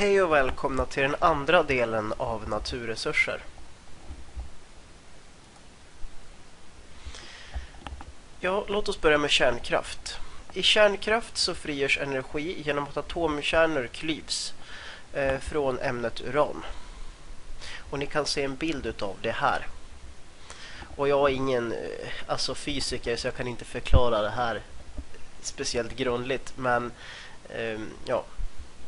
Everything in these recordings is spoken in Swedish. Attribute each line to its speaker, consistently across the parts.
Speaker 1: Hej och välkomna till den andra delen av naturresurser. Ja, låt oss börja med kärnkraft. I kärnkraft så frigörs energi genom att atomkärnor klyvs eh, från ämnet uran. Och ni kan se en bild utav det här. Och jag är ingen eh, alltså fysiker så jag kan inte förklara det här speciellt grundligt. Men eh, ja,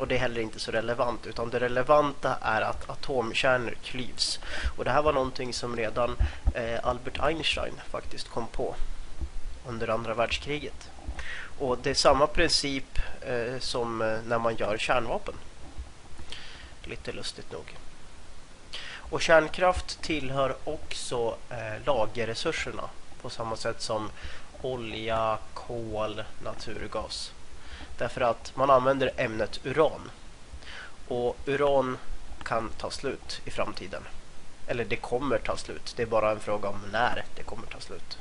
Speaker 1: och det är heller inte så relevant utan det relevanta är att atomkärnor klyvs. Och det här var någonting som redan eh, Albert Einstein faktiskt kom på under andra världskriget. Och det är samma princip eh, som eh, när man gör kärnvapen. Lite lustigt nog. Och kärnkraft tillhör också eh, lagerresurserna på samma sätt som olja, kol, naturgas. Därför att man använder ämnet uran. Och uran kan ta slut i framtiden. Eller det kommer ta slut. Det är bara en fråga om när det kommer ta slut.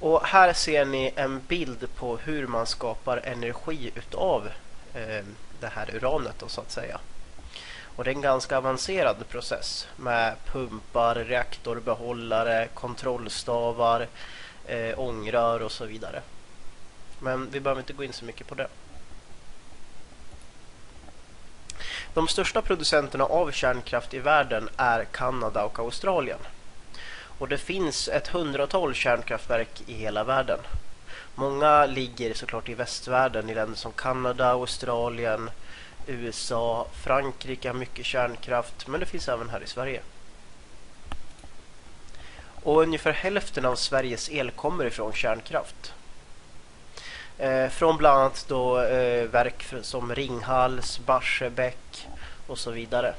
Speaker 1: Och här ser ni en bild på hur man skapar energi utav eh, det här uranet då, så att säga. Och det är en ganska avancerad process med pumpar, reaktorbehållare, kontrollstavar, eh, ångrör och så vidare. Men vi behöver inte gå in så mycket på det. De största producenterna av kärnkraft i världen är Kanada och Australien. Och det finns ett hundratal kärnkraftverk i hela världen. Många ligger såklart i västvärlden i länder som Kanada, Australien, USA, Frankrike har mycket kärnkraft men det finns även här i Sverige. Och ungefär hälften av Sveriges el kommer ifrån kärnkraft. Eh, från bland annat då eh, verk som Ringhals, Barsebäck och så vidare.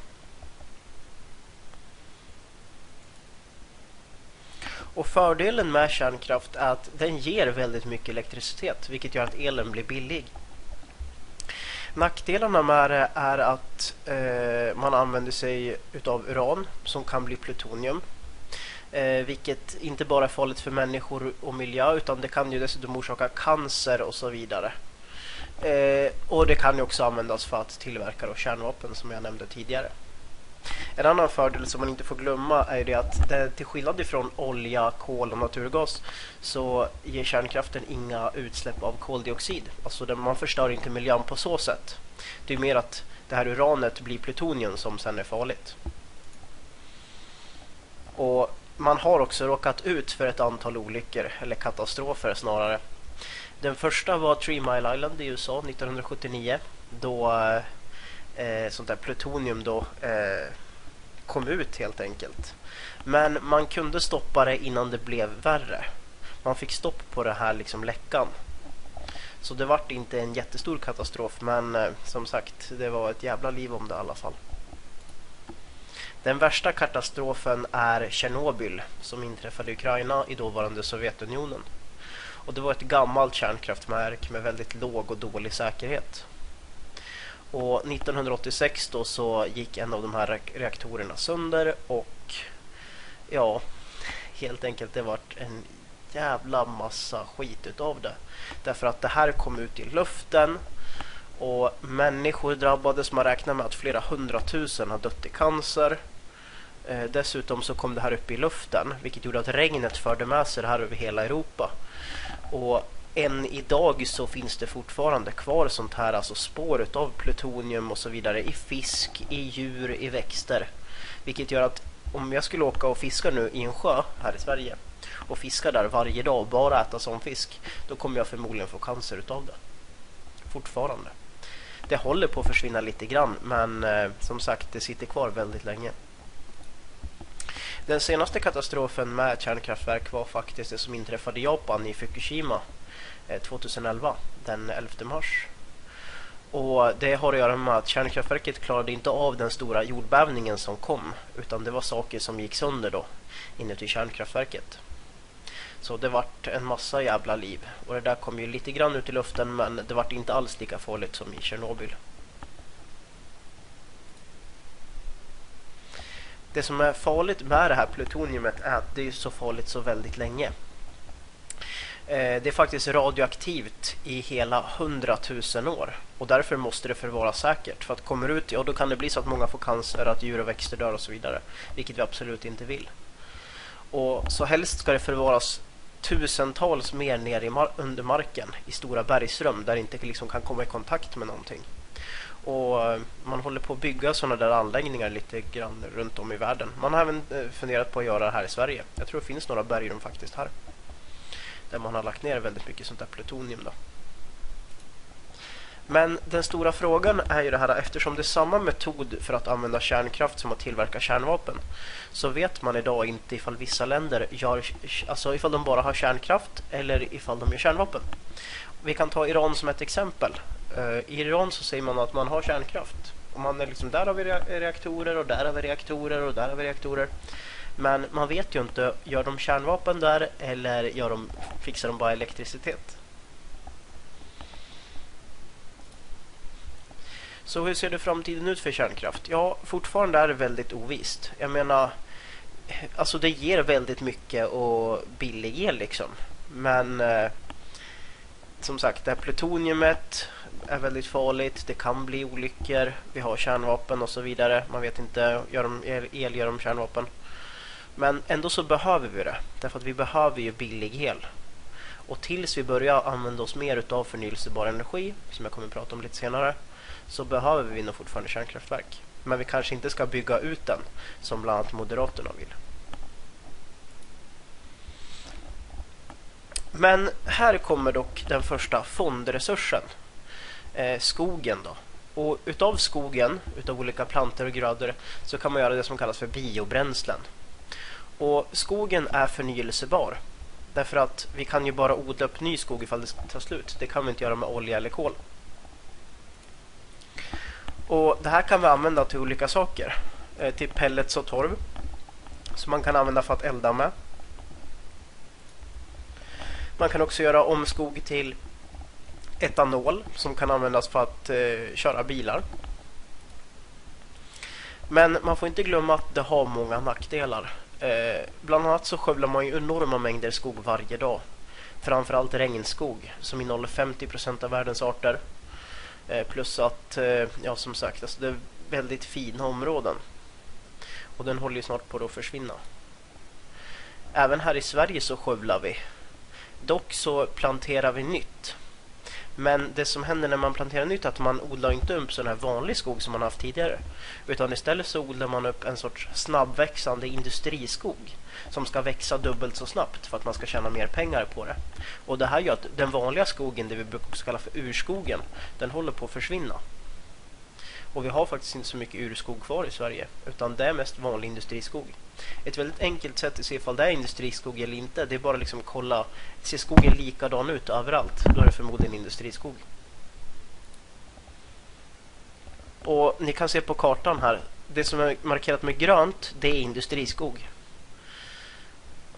Speaker 1: Och fördelen med kärnkraft är att den ger väldigt mycket elektricitet vilket gör att elen blir billig. Nackdelarna med det är att eh, man använder sig utav uran som kan bli plutonium Eh, vilket inte bara är farligt för människor och miljö utan det kan ju dessutom orsaka cancer och så vidare. Eh, och det kan ju också användas för att tillverka då kärnvapen som jag nämnde tidigare. En annan fördel som man inte får glömma är det att det, till skillnad ifrån olja, kol och naturgas så ger kärnkraften inga utsläpp av koldioxid. Alltså det, man förstör inte miljön på så sätt. Det är mer att det här uranet blir plutonium som sen är farligt. Och man har också råkat ut för ett antal olyckor, eller katastrofer snarare. Den första var Three Mile Island i USA 1979 då eh, sånt där plutonium då eh, kom ut helt enkelt. Men man kunde stoppa det innan det blev värre. Man fick stopp på det här liksom läckan. Så det vart inte en jättestor katastrof men eh, som sagt det var ett jävla liv om det i alla fall. Den värsta katastrofen är Tjernobyl som inträffade i Ukraina i dåvarande Sovjetunionen. Och det var ett gammalt kärnkraftverk med väldigt låg och dålig säkerhet. Och 1986 då så gick en av de här reaktorerna sönder och ja, helt enkelt det vart en jävla massa skit utav det. Därför att det här kom ut i luften och människor drabbades. Man räknar med att flera hundratusen har dött i cancer. Eh, dessutom så kom det här upp i luften vilket gjorde att regnet förde med sig det här över hela Europa. Och än idag så finns det fortfarande kvar sånt här, alltså spår av plutonium och så vidare i fisk, i djur, i växter. Vilket gör att om jag skulle åka och fiska nu i en sjö här i Sverige och fiska där varje dag och bara äta sån fisk, då kommer jag förmodligen få cancer utav det. Fortfarande. Det håller på att försvinna lite grann, men eh, som sagt, det sitter kvar väldigt länge. Den senaste katastrofen med kärnkraftverk var faktiskt det som inträffade i Japan i Fukushima eh, 2011, den 11 mars. Och det har att göra med att kärnkraftverket klarade inte av den stora jordbävningen som kom utan det var saker som gick sönder då inuti kärnkraftverket. Så det vart en massa jävla liv och det där kom ju lite grann ut i luften men det vart inte alls lika farligt som i Tjernobyl. Det som är farligt med det här plutoniumet är att det är så farligt så väldigt länge. Eh, det är faktiskt radioaktivt i hela hundratusen år och därför måste det förvaras säkert. För att kommer ut, ja då kan det bli så att många får cancer, att djur och växter dör och så vidare. Vilket vi absolut inte vill. Och så helst ska det förvaras tusentals mer ner i mar under marken i stora bergsrum där det inte liksom kan komma i kontakt med någonting. Och eh, man håller på att bygga sådana där anläggningar lite grann runt om i världen. Man har även eh, funderat på att göra det här i Sverige. Jag tror det finns några bergrum faktiskt här. Där man har lagt ner väldigt mycket sånt där plutonium då. Men den stora frågan är ju det här eftersom det är samma metod för att använda kärnkraft som att tillverka kärnvapen så vet man idag inte ifall vissa länder gör, alltså ifall de bara har kärnkraft eller ifall de gör kärnvapen. Vi kan ta Iran som ett exempel. Eh, I Iran så säger man att man har kärnkraft. Och man är liksom, där har vi reaktorer och där har vi reaktorer och där har vi reaktorer. Men man vet ju inte, gör de kärnvapen där eller gör de, fixar de bara elektricitet? Så hur ser det framtiden ut för kärnkraft? Ja, fortfarande är det väldigt ovist. Jag menar, alltså det ger väldigt mycket och billig el liksom. Men eh, som sagt, det här plutoniumet är väldigt farligt. Det kan bli olyckor. Vi har kärnvapen och så vidare. Man vet inte, gör de el, gör de kärnvapen? Men ändå så behöver vi det. Därför att vi behöver ju billig el. Och tills vi börjar använda oss mer av förnyelsebar energi, som jag kommer att prata om lite senare, så behöver vi nog fortfarande kärnkraftverk. Men vi kanske inte ska bygga ut den, som bland annat Moderaterna vill. Men här kommer dock den första fondresursen. Eh, skogen då. Och utav skogen, utav olika plantor och grödor, så kan man göra det som kallas för biobränslen. Och skogen är förnyelsebar. Därför att vi kan ju bara odla upp ny skog ifall det tar slut. Det kan vi inte göra med olja eller kol. Och det här kan vi använda till olika saker. Eh, till pellets och torv. Som man kan använda för att elda med. Man kan också göra om skog till etanol som kan användas för att eh, köra bilar. Men man får inte glömma att det har många nackdelar. Eh, bland annat så skövlar man ju enorma mängder skog varje dag. Framförallt regnskog som innehåller 50 procent av världens arter. Eh, plus att, eh, ja som sagt, alltså det är väldigt fina områden. Och den håller ju snart på att försvinna. Även här i Sverige så skövlar vi. Dock så planterar vi nytt. Men det som händer när man planterar nytt är att man odlar inte upp sån här vanlig skog som man haft tidigare. Utan istället så odlar man upp en sorts snabbväxande industriskog som ska växa dubbelt så snabbt för att man ska tjäna mer pengar på det. Och det här gör att den vanliga skogen, det vi brukar kalla för urskogen, den håller på att försvinna. Och vi har faktiskt inte så mycket urskog kvar i Sverige utan det är mest vanlig industriskog. Ett väldigt enkelt sätt att se ifall det är industriskog eller inte det är bara liksom kolla, ser skogen likadan ut överallt? Då är det förmodligen industriskog. Och ni kan se på kartan här, det som är markerat med grönt det är industriskog.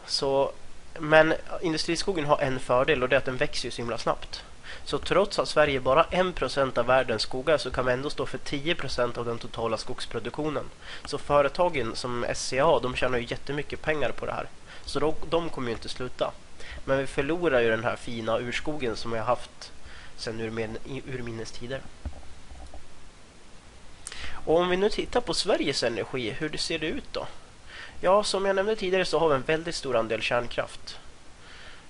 Speaker 1: Så, men industriskogen har en fördel och det är att den växer så himla snabbt. Så trots att Sverige bara 1% av världens skogar så kan vi ändå stå för 10% av den totala skogsproduktionen. Så företagen som SCA de tjänar ju jättemycket pengar på det här. Så de, de kommer ju inte sluta. Men vi förlorar ju den här fina urskogen som vi har haft sedan urmin, urminnes tider. Och om vi nu tittar på Sveriges energi, hur ser det ut då? Ja, som jag nämnde tidigare så har vi en väldigt stor andel kärnkraft.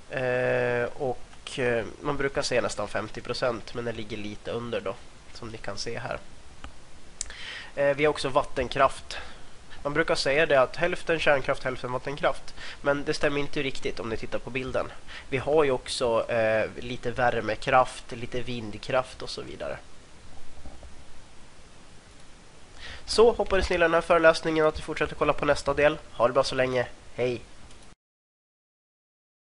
Speaker 1: Eh, och och eh, man brukar säga nästan 50 procent men den ligger lite under då som ni kan se här. Eh, vi har också vattenkraft. Man brukar säga det att hälften kärnkraft, hälften vattenkraft. Men det stämmer inte riktigt om ni tittar på bilden. Vi har ju också eh, lite värmekraft, lite vindkraft och så vidare. Så hoppades ni gillar den här föreläsningen och att ni fortsätter kolla på nästa del. Ha det bra så länge. Hej!